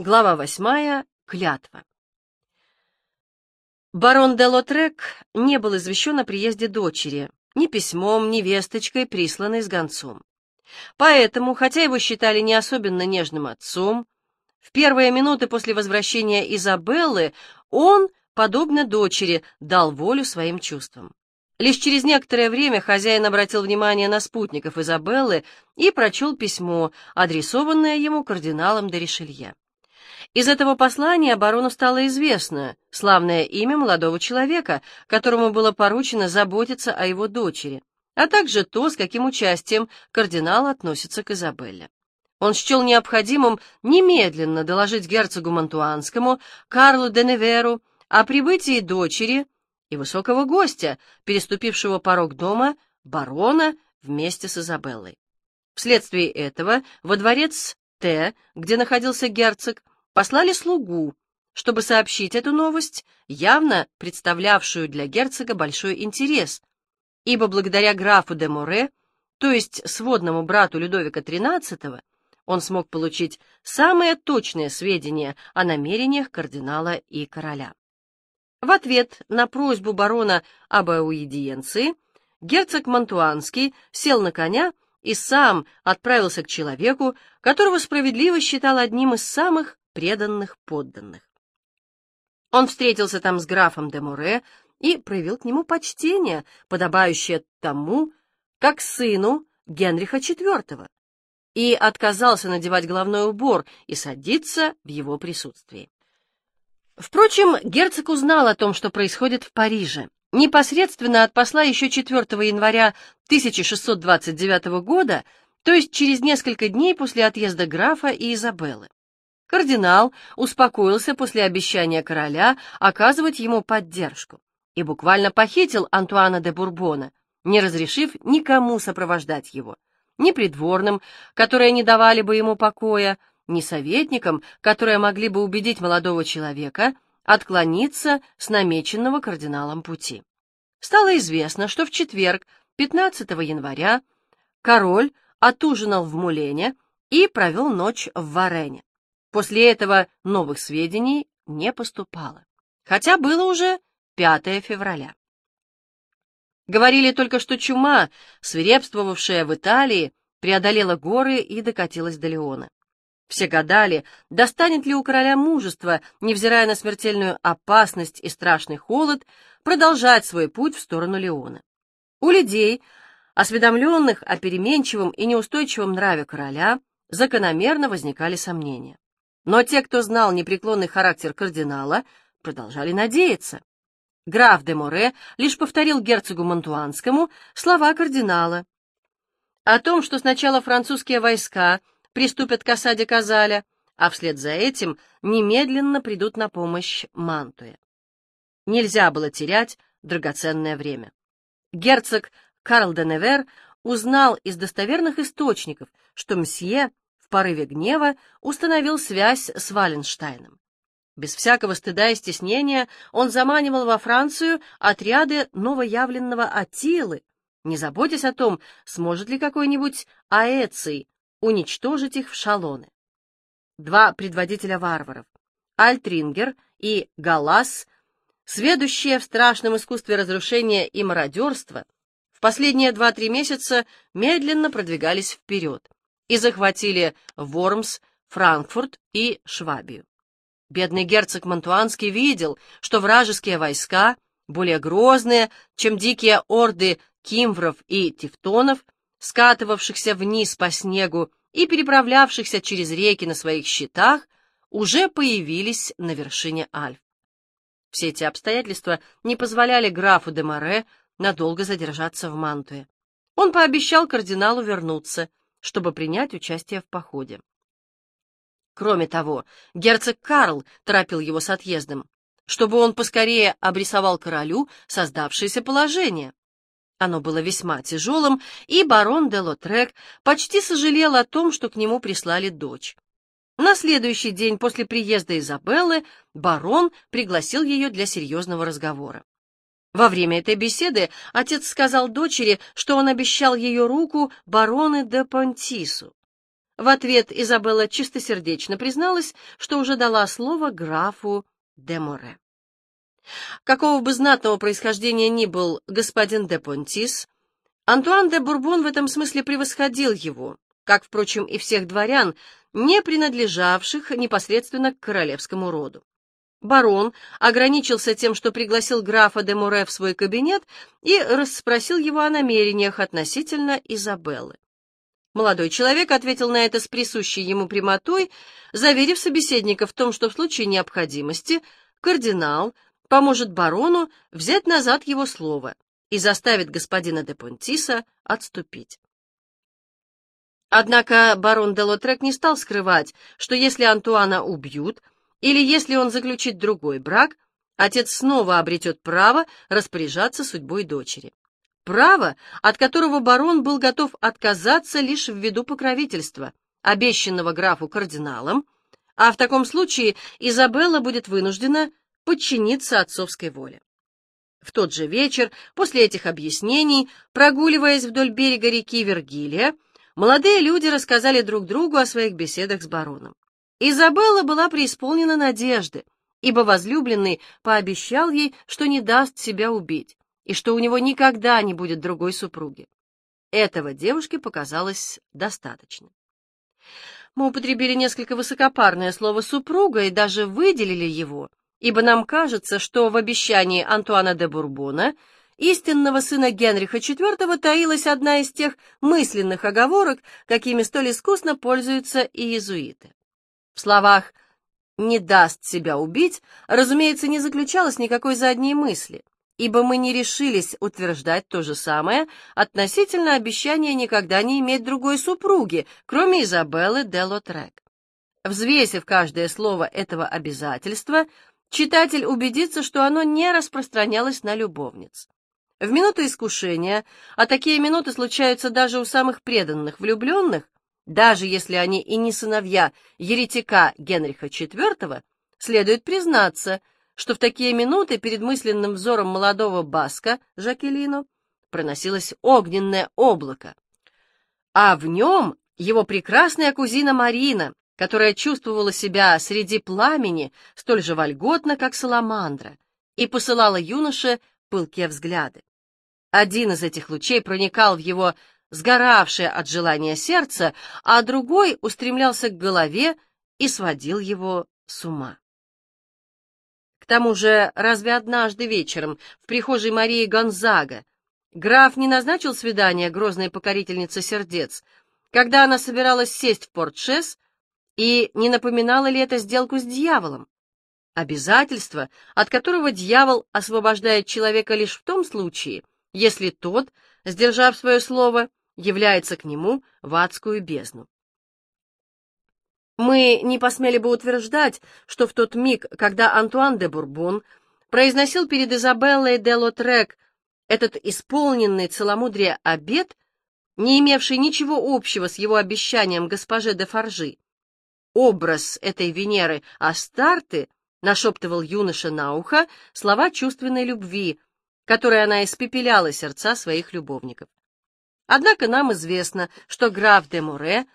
Глава восьмая. Клятва. Барон де Лотрек не был извещен о приезде дочери, ни письмом, ни весточкой, присланной с гонцом. Поэтому, хотя его считали не особенно нежным отцом, в первые минуты после возвращения Изабеллы он, подобно дочери, дал волю своим чувствам. Лишь через некоторое время хозяин обратил внимание на спутников Изабеллы и прочел письмо, адресованное ему кардиналом де Ришелье. Из этого послания барону стало известно славное имя молодого человека, которому было поручено заботиться о его дочери, а также то, с каким участием кардинал относится к Изабелле. Он счел необходимым немедленно доложить герцогу Монтуанскому, Карлу де Неверу, о прибытии дочери и высокого гостя, переступившего порог дома, барона вместе с Изабеллой. Вследствие этого во дворец Т, где находился герцог, послали слугу, чтобы сообщить эту новость, явно представлявшую для герцога большой интерес, ибо благодаря графу де Море, то есть сводному брату Людовика XIII, он смог получить самые точные сведения о намерениях кардинала и короля. В ответ на просьбу барона об аудиенции герцог Монтуанский сел на коня и сам отправился к человеку, которого справедливо считал одним из самых преданных подданных. Он встретился там с графом де Море и проявил к нему почтение, подобающее тому, как сыну Генриха IV, и отказался надевать головной убор и садиться в его присутствии. Впрочем, герцог узнал о том, что происходит в Париже, непосредственно от посла еще 4 января 1629 года, то есть через несколько дней после отъезда графа и Изабеллы. Кардинал успокоился после обещания короля оказывать ему поддержку и буквально похитил Антуана де Бурбона, не разрешив никому сопровождать его, ни придворным, которые не давали бы ему покоя, ни советникам, которые могли бы убедить молодого человека отклониться с намеченного кардиналом пути. Стало известно, что в четверг, 15 января, король отужинал в Мулене и провел ночь в Варене. После этого новых сведений не поступало, хотя было уже 5 февраля. Говорили только, что чума, свирепствовавшая в Италии, преодолела горы и докатилась до Леона. Все гадали, достанет ли у короля мужество, невзирая на смертельную опасность и страшный холод, продолжать свой путь в сторону Леона. У людей, осведомленных о переменчивом и неустойчивом нраве короля, закономерно возникали сомнения. Но те, кто знал непреклонный характер кардинала, продолжали надеяться. Граф де Море лишь повторил герцогу Монтуанскому слова кардинала. О том, что сначала французские войска приступят к осаде Казаля, а вслед за этим немедленно придут на помощь Мантуе. Нельзя было терять драгоценное время. Герцог Карл де Невер узнал из достоверных источников, что мсье порыве гнева установил связь с Валенштайном. Без всякого стыда и стеснения он заманивал во Францию отряды новоявленного Атилы, не заботясь о том, сможет ли какой-нибудь Аэций уничтожить их в шалоны. Два предводителя варваров, Альтрингер и Галас, сведущие в страшном искусстве разрушения и мародерства, в последние два-три месяца медленно продвигались вперед и захватили Вормс, Франкфурт и Швабию. Бедный герцог Монтуанский видел, что вражеские войска, более грозные, чем дикие орды кимвров и тевтонов, скатывавшихся вниз по снегу и переправлявшихся через реки на своих щитах, уже появились на вершине Альп. Все эти обстоятельства не позволяли графу де Море надолго задержаться в Мантуе. Он пообещал кардиналу вернуться — чтобы принять участие в походе. Кроме того, герцог Карл торопил его с отъездом, чтобы он поскорее обрисовал королю создавшееся положение. Оно было весьма тяжелым, и барон де Лотрек почти сожалел о том, что к нему прислали дочь. На следующий день после приезда Изабеллы барон пригласил ее для серьезного разговора. Во время этой беседы отец сказал дочери, что он обещал ее руку бароны де Понтису. В ответ Изабелла чистосердечно призналась, что уже дала слово графу де Море. Какого бы знатного происхождения ни был господин де Понтис, Антуан де Бурбон в этом смысле превосходил его, как, впрочем, и всех дворян, не принадлежавших непосредственно к королевскому роду. Барон ограничился тем, что пригласил графа де Муре в свой кабинет и расспросил его о намерениях относительно Изабеллы. Молодой человек ответил на это с присущей ему прямотой, заверив собеседника в том, что в случае необходимости кардинал поможет барону взять назад его слово и заставит господина де Понтиса отступить. Однако барон де Лотрек не стал скрывать, что если Антуана убьют, или если он заключит другой брак, отец снова обретет право распоряжаться судьбой дочери. Право, от которого барон был готов отказаться лишь ввиду покровительства, обещанного графу кардиналом, а в таком случае Изабелла будет вынуждена подчиниться отцовской воле. В тот же вечер, после этих объяснений, прогуливаясь вдоль берега реки Вергилия, молодые люди рассказали друг другу о своих беседах с бароном. Изабелла была преисполнена надежды, ибо возлюбленный пообещал ей, что не даст себя убить, и что у него никогда не будет другой супруги. Этого девушке показалось достаточно. Мы употребили несколько высокопарное слово «супруга» и даже выделили его, ибо нам кажется, что в обещании Антуана де Бурбона, истинного сына Генриха IV, таилась одна из тех мысленных оговорок, какими столь искусно пользуются и иезуиты. В словах «не даст себя убить», разумеется, не заключалось никакой задней мысли, ибо мы не решились утверждать то же самое относительно обещания никогда не иметь другой супруги, кроме Изабеллы де Лотрек. Взвесив каждое слово этого обязательства, читатель убедится, что оно не распространялось на любовниц. В минуту искушения, а такие минуты случаются даже у самых преданных влюбленных, даже если они и не сыновья еретика Генриха IV, следует признаться, что в такие минуты перед мысленным взором молодого Баска, Жакелино, проносилось огненное облако, а в нем его прекрасная кузина Марина, которая чувствовала себя среди пламени столь же вольготно, как саламандра, и посылала юноше пылкие взгляды. Один из этих лучей проникал в его сгоравшее от желания сердце, а другой устремлялся к голове и сводил его с ума. К тому же, разве однажды вечером в прихожей Марии Гонзага граф не назначил свидание грозной покорительнице сердец, когда она собиралась сесть в портшес, и не напоминала ли это сделку с дьяволом? Обязательство, от которого дьявол освобождает человека лишь в том случае, если тот, сдержав свое слово, является к нему в адскую бездну. Мы не посмели бы утверждать, что в тот миг, когда Антуан де Бурбон произносил перед Изабеллой де Лотрек этот исполненный целомудрия обед, не имевший ничего общего с его обещанием госпоже де Фаржи, образ этой Венеры Астарты нашептывал юноша на ухо слова чувственной любви, которой она испепеляла сердца своих любовников. Однако нам известно, что граф де Море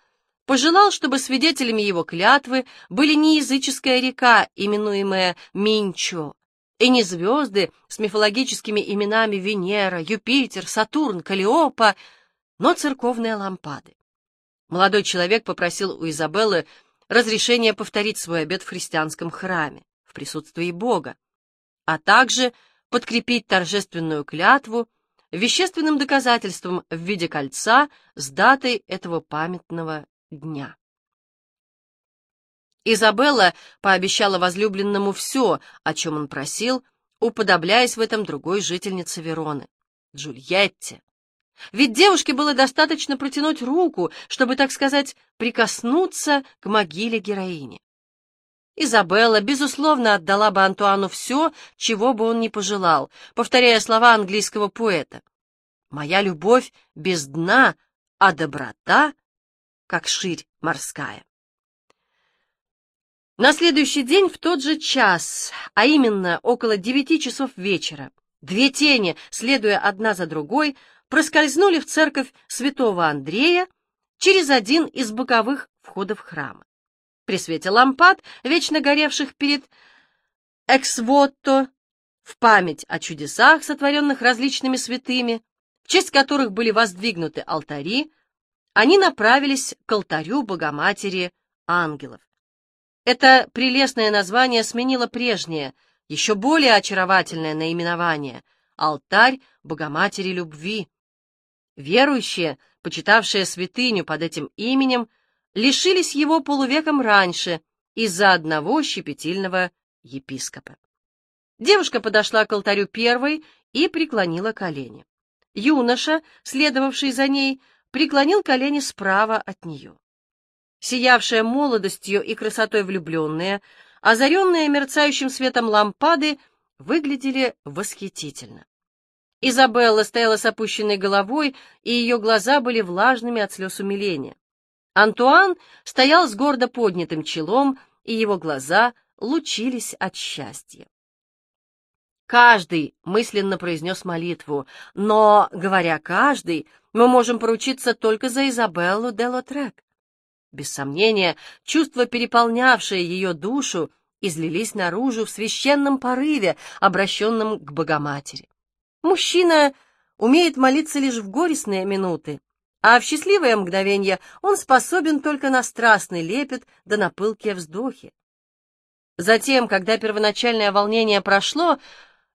пожелал, чтобы свидетелями его клятвы были не языческая река, именуемая Минчо, и не звезды с мифологическими именами Венера, Юпитер, Сатурн, Калиопа, но церковные лампады. Молодой человек попросил у Изабеллы разрешения повторить свой обет в христианском храме, в присутствии Бога, а также подкрепить торжественную клятву вещественным доказательством в виде кольца с датой этого памятного дня. Изабелла пообещала возлюбленному все, о чем он просил, уподобляясь в этом другой жительнице Вероны, Джульетте. Ведь девушке было достаточно протянуть руку, чтобы, так сказать, прикоснуться к могиле героини. Изабелла, безусловно, отдала бы Антуану все, чего бы он ни пожелал, повторяя слова английского поэта. «Моя любовь без дна, а доброта, как ширь морская». На следующий день в тот же час, а именно около девяти часов вечера, две тени, следуя одна за другой, проскользнули в церковь святого Андрея через один из боковых входов храма. При свете лампад, вечно горевших перед эксвотто, в память о чудесах, сотворенных различными святыми, в честь которых были воздвигнуты алтари, они направились к алтарю Богоматери ангелов. Это прелестное название сменило прежнее, еще более очаровательное наименование — «Алтарь Богоматери Любви». Верующие, почитавшие святыню под этим именем, лишились его полувеком раньше из-за одного щепетильного епископа. Девушка подошла к алтарю первой и преклонила колени. Юноша, следовавший за ней, преклонил колени справа от нее. Сиявшая молодостью и красотой влюбленные, озаренные мерцающим светом лампады, выглядели восхитительно. Изабелла стояла с опущенной головой, и ее глаза были влажными от слез умиления. Антуан стоял с гордо поднятым челом, и его глаза лучились от счастья. Каждый мысленно произнес молитву, но, говоря «каждый», мы можем поручиться только за Изабеллу де Лотрек. Без сомнения, чувства, переполнявшие ее душу, излились наружу в священном порыве, обращенном к Богоматери. Мужчина умеет молиться лишь в горестные минуты, а в счастливое мгновение он способен только на страстный лепет да на пылкие вздохи. Затем, когда первоначальное волнение прошло,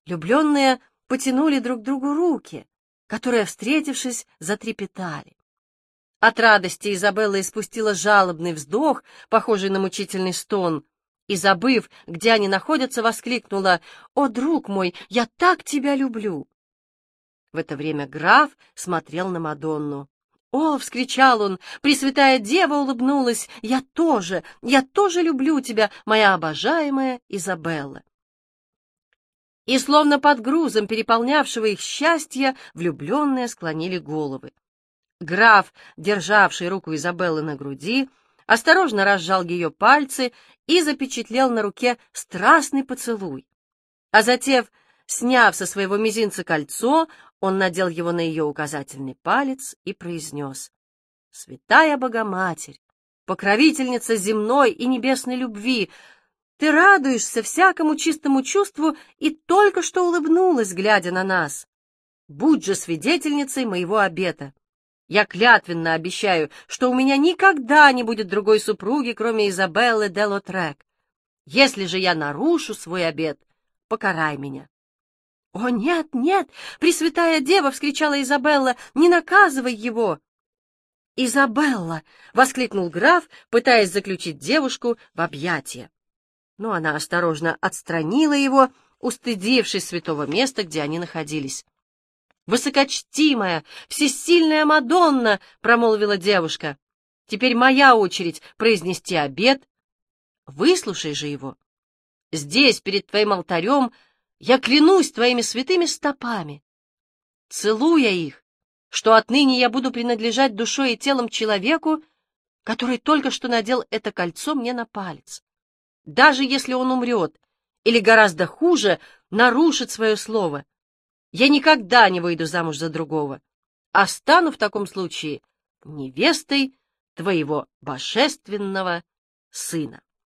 Влюбленные потянули друг другу руки, которые, встретившись, затрепетали. От радости Изабелла испустила жалобный вздох, похожий на мучительный стон, и, забыв, где они находятся, воскликнула «О, друг мой, я так тебя люблю!» В это время граф смотрел на Мадонну. «О!» — вскричал он, «Пресвятая Дева улыбнулась! Я тоже, я тоже люблю тебя, моя обожаемая Изабелла!» и, словно под грузом переполнявшего их счастья, влюбленные склонили головы. Граф, державший руку Изабеллы на груди, осторожно разжал ее пальцы и запечатлел на руке страстный поцелуй. А затем, сняв со своего мизинца кольцо, он надел его на ее указательный палец и произнес «Святая Богоматерь, покровительница земной и небесной любви, ты радуешься всякому чистому чувству и только что улыбнулась, глядя на нас. Будь же свидетельницей моего обета. Я клятвенно обещаю, что у меня никогда не будет другой супруги, кроме Изабеллы де Лотрек. Если же я нарушу свой обет, покарай меня. — О, нет, нет! Пресвятая Дева! — вскричала Изабелла. — Не наказывай его! — Изабелла! — воскликнул граф, пытаясь заключить девушку в объятия но она осторожно отстранила его, устыдившись святого места, где они находились. «Высокочтимая, всесильная Мадонна!» — промолвила девушка. «Теперь моя очередь произнести обед. Выслушай же его. Здесь, перед твоим алтарем, я клянусь твоими святыми стопами, целуя их, что отныне я буду принадлежать душой и телом человеку, который только что надел это кольцо мне на палец даже если он умрет, или гораздо хуже, нарушит свое слово. Я никогда не выйду замуж за другого, а стану в таком случае невестой твоего божественного сына.